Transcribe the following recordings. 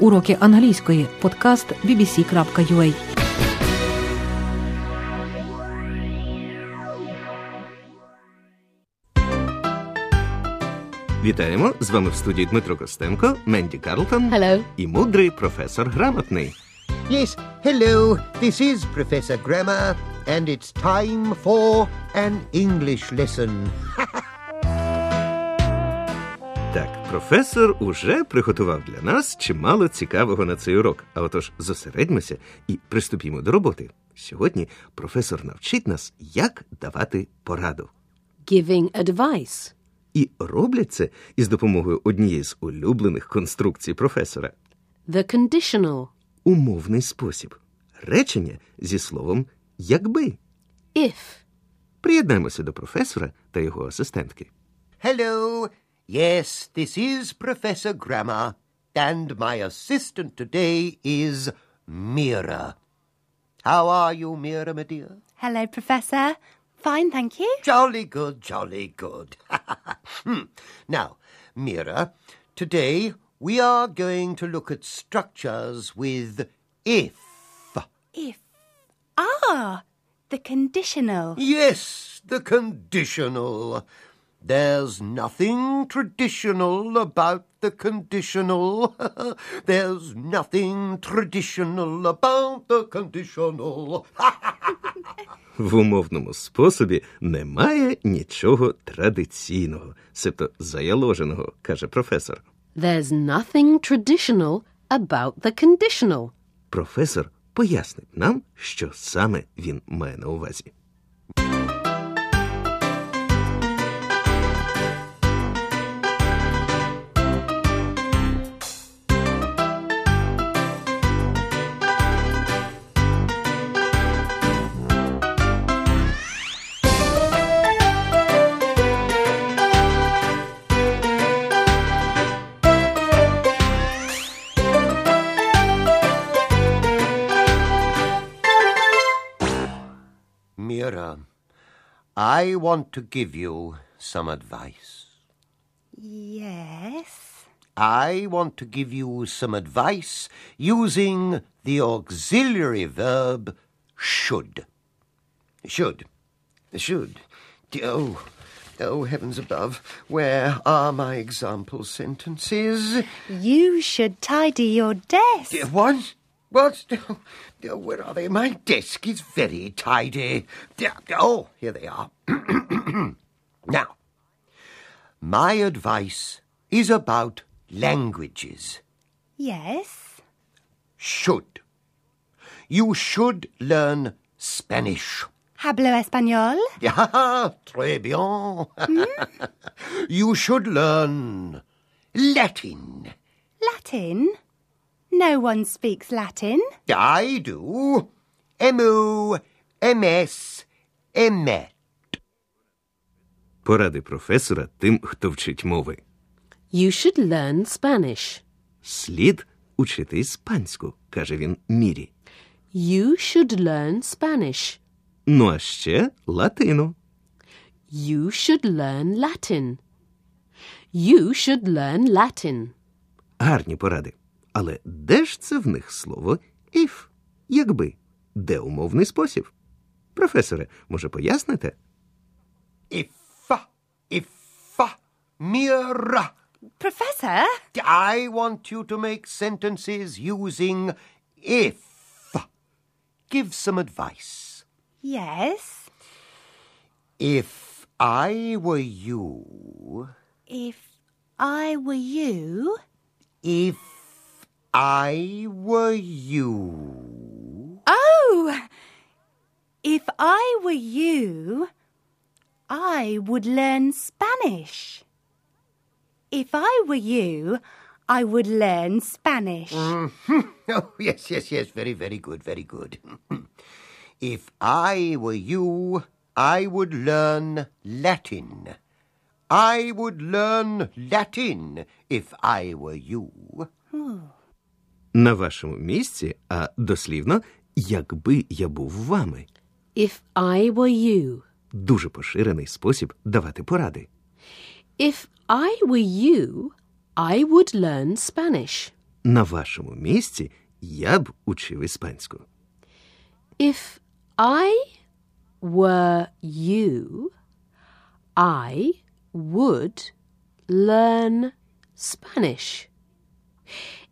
Уроки англійської. Подкаст bbc.ua Вітаємо! З вами в студії Дмитро Костенко, Менді Карлтон Hello. і мудрий професор грамотний. Yes, hello, this is Professor Grammar, and it's time for an English lesson. професор уже приготував для нас чимало цікавого на цей урок. А отож, зосередьмося і приступімо до роботи. Сьогодні професор навчить нас, як давати пораду. Giving advice. І роблять це із допомогою однієї з улюблених конструкцій професора The conditional. умовний спосіб. Речення зі словом якби. If. Приєднаємося до професора та його асистентки. Hello, yes, this is Professor Grammar, and my assistant today is Mira. How are you, Mira, my dear? Hello, Professor. Fine, thank you. Jolly good, jolly good. Hmm. now, Mira, today we are going to look at structures with if. If. Ah, the conditional. Yes, the conditional. There's nothing traditional about the conditional. There's nothing traditional about the conditional. В умовному способі немає нічого традиційного, себто заяложеного, каже професор. There's nothing traditional about the conditional. Професор пояснить нам, що саме він має на увазі. I want to give you some advice. Yes. I want to give you some advice using the auxiliary verb should. Should. Should. Oh, oh, heavens above, where are my example sentences? You should tidy your desk. What? Oh, oh, Where are they? My desk is very tidy. Oh, here they are. now, my advice is about languages. Yes. Should. You should learn Spanish. Hablo español. Ah, très bien. you should learn Latin. Latin. No one speaks Latin. I do. M-O, M-S, M-E. Поради професора тим, хто вчить мови. You should learn Spanish. Слід учити іспанську, каже він Мірі. You should learn Spanish. Ну а ще латину. You should learn Latin. You should learn Latin. Гарні поради. Але де ж це в них слово if? Якби? Де умовний спосіб? Професоре, може поясните? If, if, Mira. Professor? I want you to make sentences using if. Give some advice. Yes. If I were you, If I were you. if I were you, Oh! If I were you, I would learn Spanish. If I were you, I would learn Spanish. Mm-hmm. Oh, yes, yes, yes. Very, very good, very good. if I were you, I would learn Latin. I would learn Latin if I were you. На вашому місці, а дослівно, якби я був вами. If I were you. Дуже поширений спосіб давати поради. If I were you, I would learn Spanish. на вашому місці я б учив іспанську? If I were you, I would learn Spanish.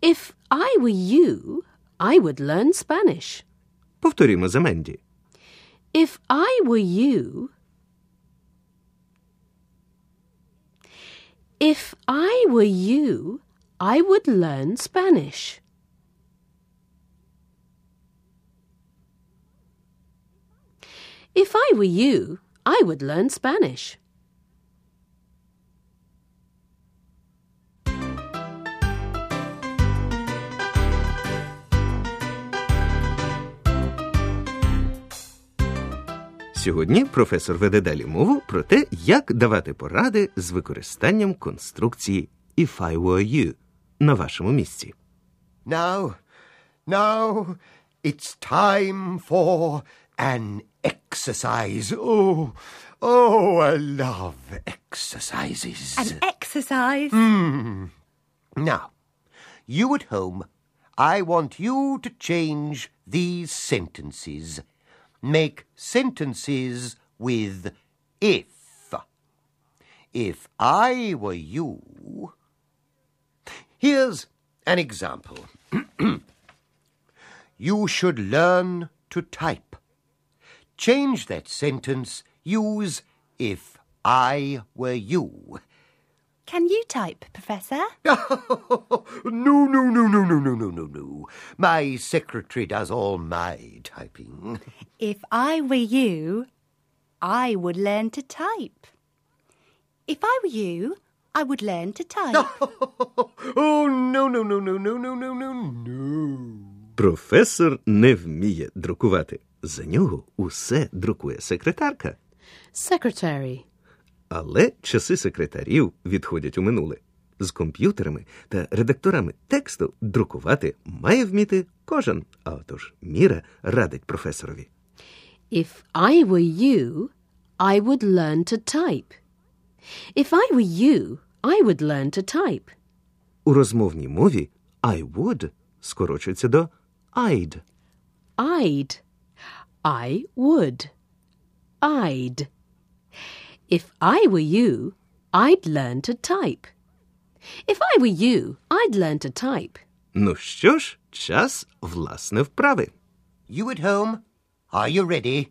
If I were you, I would learn Spanish. Повторімо за Менді. If I were you, if I were you, I would learn Spanish. If I were you, I would learn Spanish. Сьогодні професор веде далі мову про те, як давати поради з використанням конструкції «if I were you» на вашому місці. Now, now, it's time for an exercise. Oh, oh, I love exercises. An exercise. Mm. Now, you at home, I want you to change these sentences. Make sentences with if. If I were you. Here's an example. you should learn to type. Change that sentence. Use if I were you. Can you type, Professor? no, no, no, no, no, no, no, no, no. My secretary does all my typing. If I were you, I would learn to type. If I were you, I would learn to type. oh, no, no, no, no, no, no, no, no, no. Професор не вміє друкувати. За нього усе друкує секретарка. Secretary. Але часи секретарів відходять у минуле. З комп'ютерами та редакторами тексту друкувати має вміти кожен. А отож Міра радить професорові. If I were you, I would learn to type. If I were you, I would learn to type. У розмовній мові I would скорочується до I'd. I'd. I would. I'd. If I were you, I'd learn to type. If I were you, I'd learn to type. Ну що ж, час власне вправи. You at home? Are you ready?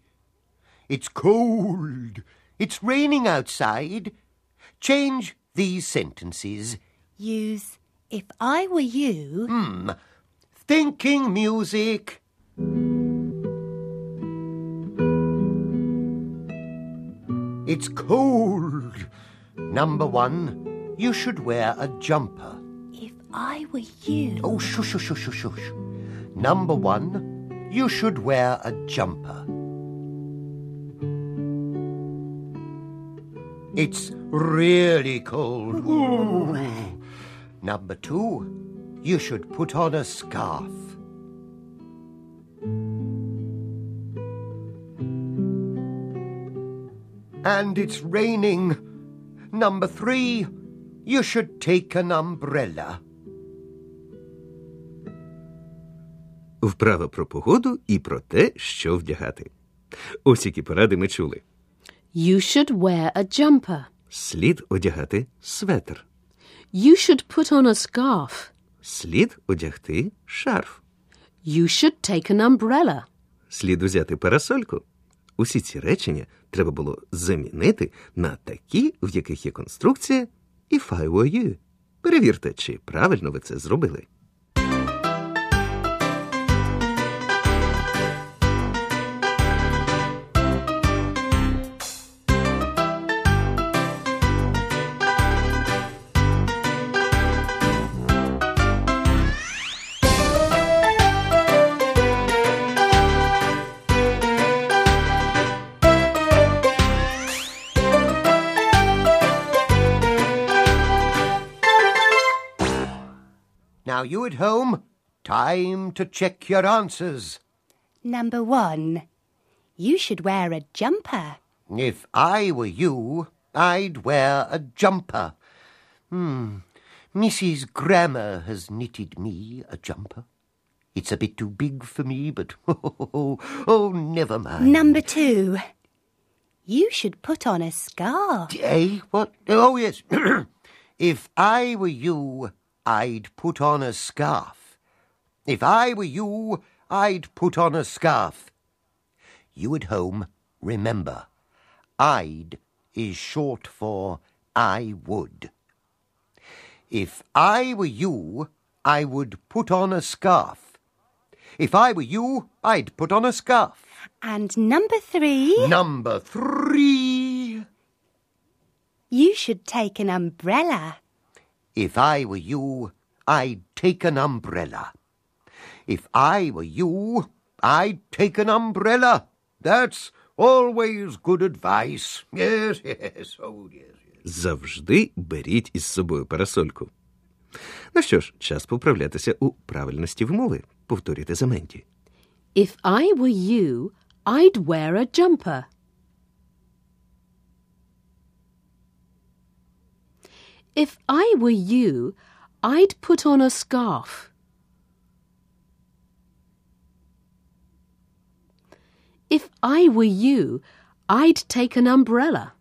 It's cold. It's raining outside. Change these sentences. Use if I were you. Thinking music. It's cold. Number one, you should wear a jumper. If I were you. Oh, shush, shush, shush, shush, shush. Number one, you should wear a jumper. It's really cold. Ooh. Number two, you should put on a scarf. And it's raining. Number three, you should take an umbrella. Вправа про погоду і про те, що вдягати. Ось які поради ми чули. You should wear a jumper. Слід одягати светр. You should put on a scarf. Слід одягти шарф. You should take an umbrella. Слід узяти парасольку. Усі ці речення треба було замінити на такі, в яких є конструкція і I. Перевірте, чи правильно ви це зробили. Now, you at home, time to check your answers. Number one, you should wear a jumper. If I were you, I'd wear a jumper. Hmm. Mrs. Grammar has knitted me a jumper. It's a bit too big for me, but oh, oh, oh never mind. Number two. You should put on a scarf. Eh? What? Oh, yes. if I were you, I'd put on a scarf. If I were you, I'd put on a scarf. You at home, remember, I'd is short for I would. If I were you, I would put on a scarf. If I were you, I'd put on a scarf. And number three. Number three. You should take an umbrella. If I were you, I'd take an umbrella. If I were you, I'd take an umbrella. That's always good advice. Yes, yes, oh, yes. Завжди беріть із собою парасольку. Ну що ж, час поправлятися у правильності вимови. Повторюйте за Менді. If I were you, I'd wear a jumper. If I were you, I'd put on a scarf. If I were you, I'd take an umbrella.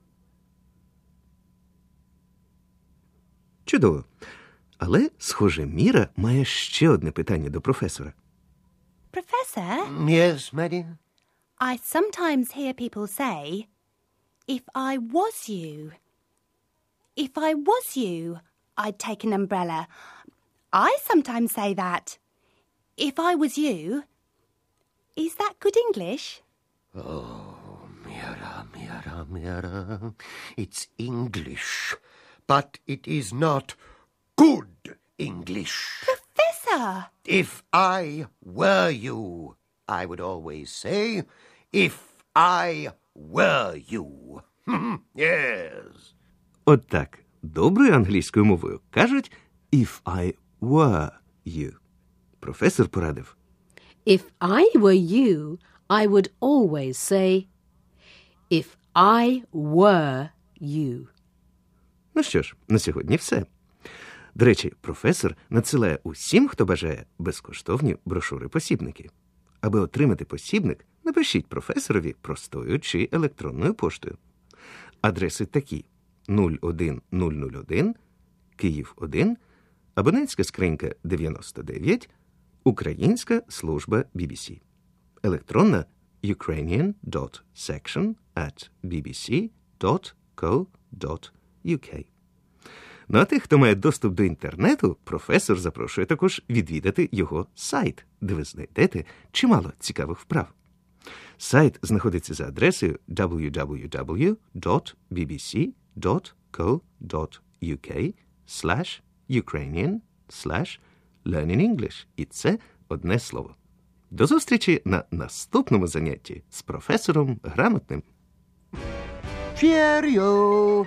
Чудово. Але, схоже, Міра має ще одне питання до професора. Professor, Yes, Maddie? I sometimes hear people say, if I was you. If I was you, I'd take an umbrella. I sometimes say that. If I was you. Is that good English? Oh, Mira, Mira, Mira. It's English, but it is not good English. Professor! If I were you, I would always say, if I were you. yes. От так, доброю англійською мовою кажуть if I were you. Професор порадив. If I were you, I would always say, if I were you. Ну що ж, на сьогодні все. До речі, професор надсилає усім, хто бажає, безкоштовні брошури-посібники. Аби отримати посібник, напишіть професорові простою чи електронною поштою. Адреси такі: 01001, Київ 1, абонентська скринька 99, Українська служба BBC. Електронна ukrainian.section at bbc.co.uk. Ну а тих, хто має доступ до інтернету, професор запрошує також відвідати його сайт, де ви знайдете чимало цікавих вправ. Сайт знаходиться за адресою www.bbc.co.uk Ukrainian Learning English. І це одне слово. До зустрічі на наступному занятті з професором грамотним. Cheerio.